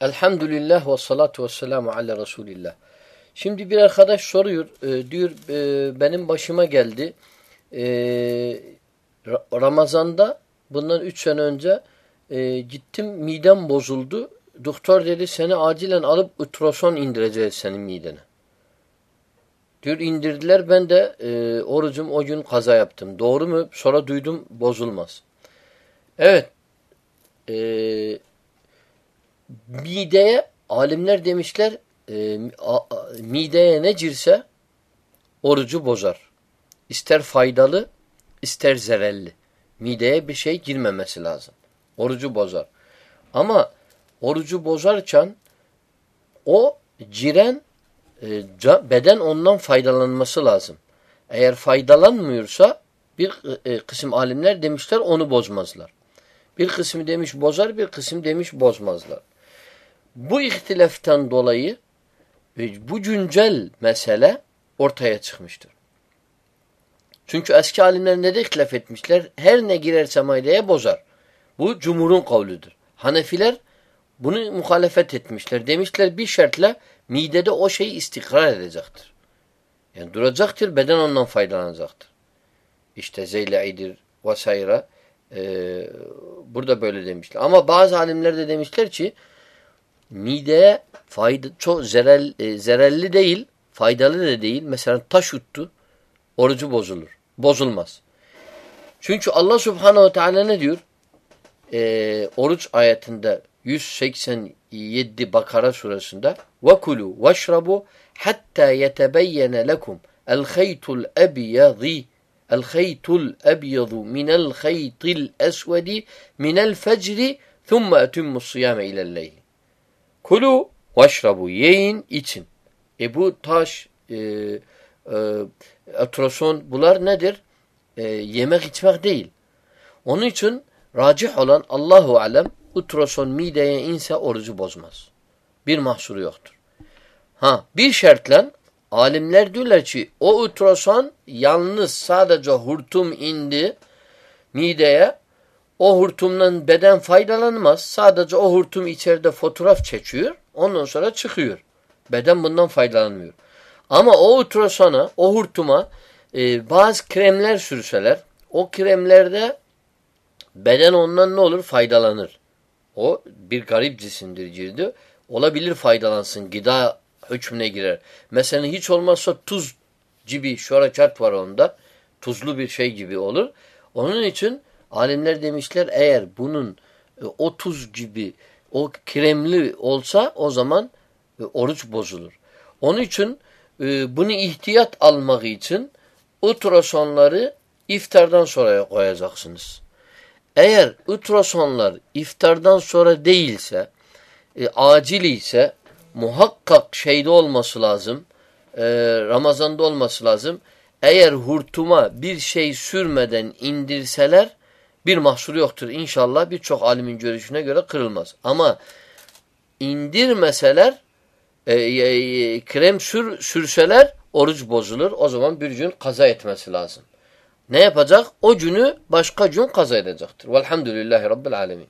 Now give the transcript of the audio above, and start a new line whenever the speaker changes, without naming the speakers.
Elhamdülillah ve salatu ve selamu ala Resulillah. Şimdi bir arkadaş soruyor, e, diyor e, benim başıma geldi. E, Ramazan'da bundan üç sene önce e, gittim midem bozuldu. Doktor dedi seni acilen alıp ultrason indireceğiz senin midene. Diyor indirdiler ben de e, orucum o gün kaza yaptım. Doğru mu? Sonra duydum bozulmaz. Evet. Mideye alimler demişler e, a, a, mideye ne girse orucu bozar. İster faydalı ister zerelli. Mideye bir şey girmemesi lazım. Orucu bozar. Ama orucu bozarken o giren e, beden ondan faydalanması lazım. Eğer faydalanmıyorsa bir e, kısım alimler demişler onu bozmazlar. Bir kısmı demiş bozar, bir kısım demiş bozmazlar. Bu ihtilaftan dolayı bu güncel mesele ortaya çıkmıştır. Çünkü eski alimler ne de ihtilaf etmişler? Her ne girerse maideye bozar. Bu cumhurun kavludur. Hanefiler bunu muhalefet etmişler. Demişler bir şartla midede o şeyi istikrar edecektir. Yani duracaktır, beden ondan faydalanacaktır. İşte zeyle'idir vesaire. Ee, burada böyle demişler. Ama bazı alimler de demişler ki mideye fayda çok zerel, e, zerelli değil, faydalı da değil. Mesela taş uttu, orucu bozulur. Bozulmaz. Çünkü Allah Subhanahu ve Teala ne diyor? E, oruç ayetinde 187 Bakara suresinde وَكُلُوا وَاشْرَبُوا حَتَّى يَتَبَيَّنَ لَكُمْ الْخَيْتُ الْأَبْيَضِ الْخَيْتُ الْأَبْيَضُ مِنَ الْخَيْطِ الْأَسْوَدِ مِنَ الْفَجْرِ ثُمَّ أَتُمُّ الصِّيَامَ إِلَى اللَّيْلِ Kulu vaşrabu yiyin için. E bu taş, e, e, ultrason bunlar nedir? E, yemek içmek değil. Onun için racih olan Allahu alem ultrason mideye inse orucu bozmaz. Bir mahsuru yoktur. Ha bir şartla alimler diyorlar ki o ultrason yalnız sadece hurtum indi mideye o hurtumdan beden faydalanmaz. Sadece o hurtum içeride fotoğraf çekiyor. Ondan sonra çıkıyor. Beden bundan faydalanmıyor. Ama o ultrasona, o hurtuma e, bazı kremler sürseler, o kremlerde beden ondan ne olur? Faydalanır. O bir garip cisimdir cildi. Olabilir faydalansın. Gıda hükmüne girer. Mesela hiç olmazsa tuz gibi şörekat var onda. Tuzlu bir şey gibi olur. Onun için Alimler demişler eğer bunun e, o tuz gibi o kremli olsa o zaman e, oruç bozulur. Onun için e, bunu ihtiyat almak için ultrasonları iftardan sonra koyacaksınız. Eğer ultrasonlar iftardan sonra değilse, e, acil ise muhakkak şeyde olması lazım, e, Ramazan'da olması lazım. Eğer hurtuma bir şey sürmeden indirseler bir mahsur yoktur. İnşallah birçok alimin görüşüne göre kırılmaz. Ama indirmeseler e, e, krem sür, sürseler oruç bozulur. O zaman bir gün kaza etmesi lazım. Ne yapacak? O günü başka gün kaza edecektir. Velhamdülillahi Rabbil Alemin.